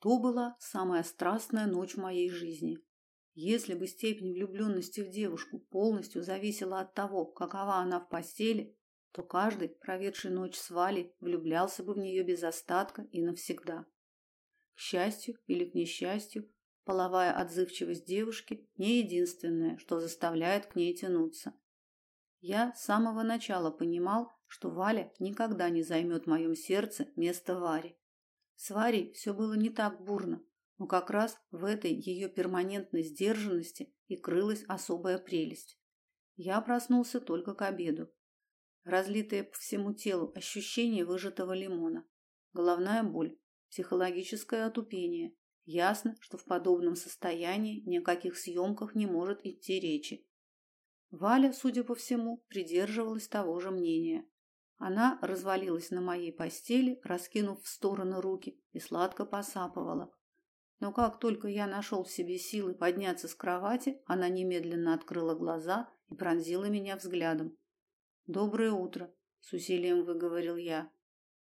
То была самая страстная ночь в моей жизни. Если бы степень влюбленности в девушку полностью зависела от того, какова она в постели, то каждый, проведший ночь с Валей, влюблялся бы в нее без остатка и навсегда. К счастью или к несчастью, половая отзывчивость девушки не единственное, что заставляет к ней тянуться. Я с самого начала понимал, что Валя никогда не займет в моем сердце место Вари. С Варей все было не так бурно, но как раз в этой ее перманентной сдержанности и крылась особая прелесть. Я проснулся только к обеду. Разлитое по всему телу ощущение выжатого лимона, головная боль, психологическое отупение. Ясно, что в подобном состоянии ни о каких съемках не может идти речи. Валя, судя по всему, придерживалась того же мнения. Она развалилась на моей постели, раскинув в стороны руки, и сладко посапывала. Но как только я нашел в себе силы подняться с кровати, она немедленно открыла глаза и пронзила меня взглядом. Доброе утро, с усилием выговорил я.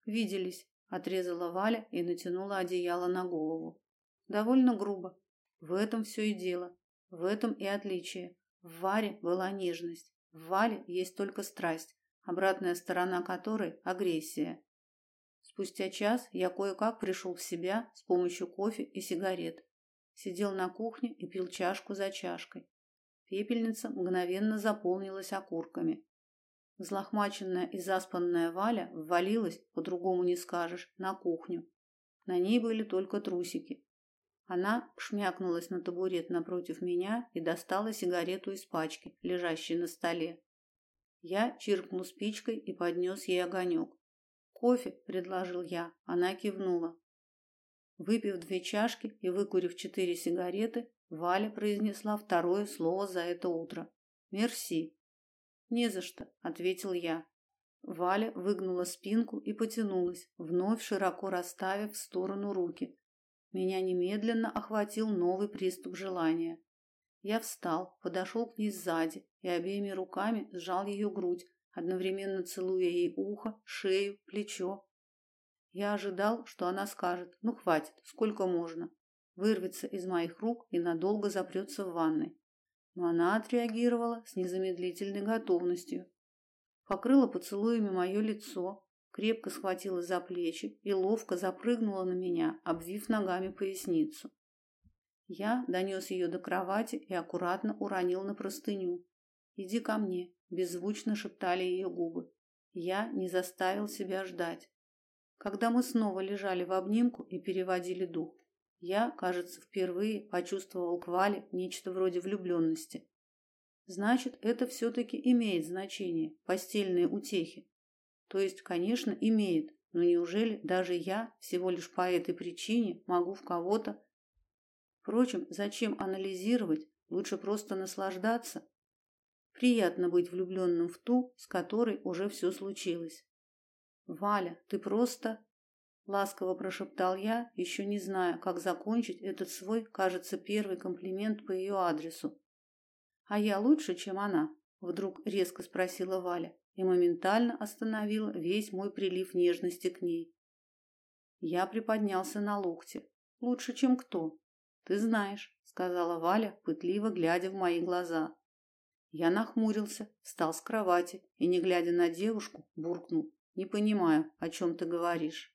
Виделись, отрезала Валя и натянула одеяло на голову. Довольно грубо. В этом все и дело. В этом и отличие. В Варе была нежность. В Вале есть только страсть обратная сторона которой агрессия. Спустя час я кое-как пришел в себя с помощью кофе и сигарет. Сидел на кухне и пил чашку за чашкой. Пепельница мгновенно заполнилась окурками. Взлохмаченная и заспанная Валя ввалилась, по-другому не скажешь, на кухню. На ней были только трусики. Она шмякнулась на табурет напротив меня и достала сигарету из пачки, лежащей на столе. Я чиркнул спичкой и поднес ей огонек. «Кофе», – предложил я. Она кивнула. Выпив две чашки и выкурив четыре сигареты, Валя произнесла второе слово за это утро. «Мерси». «Не за что», – ответил я. Валя выгнула спинку и потянулась, вновь широко расставив в сторону руки. Меня немедленно охватил новый приступ желания. Я встал, подошел к ней сзади и обеими руками сжал ее грудь, одновременно целуя ей ухо, шею, плечо. Я ожидал, что она скажет: "Ну хватит, сколько можно?" Вырвется из моих рук и надолго запрется в ванной. Но она отреагировала с незамедлительной готовностью. Покрыла поцелуями мое лицо, крепко схватила за плечи и ловко запрыгнула на меня, обвив ногами поясницу. Я донес ее до кровати и аккуратно уронил на простыню. Иди ко мне, беззвучно шептали ее губы. Я не заставил себя ждать. Когда мы снова лежали в обнимку и переводили дух, я, кажется, впервые почувствовал к Вале нечто вроде влюбленности. Значит, это все таки имеет значение постельные утехи. То есть, конечно, имеет, но неужели даже я всего лишь по этой причине могу в кого-то Впрочем, зачем анализировать, лучше просто наслаждаться. Приятно быть влюбленным в ту, с которой уже все случилось. Валя, ты просто ласково прошептал я, еще не зная, как закончить этот свой, кажется, первый комплимент по ее адресу. А я лучше, чем она, вдруг резко спросила Валя и моментально остановила весь мой прилив нежности к ней. Я приподнялся на локте. Лучше, чем кто? Ты знаешь, сказала Валя, пытливо глядя в мои глаза. Я нахмурился, встал с кровати и, не глядя на девушку, буркнул: "Не понимаю, о чем ты говоришь".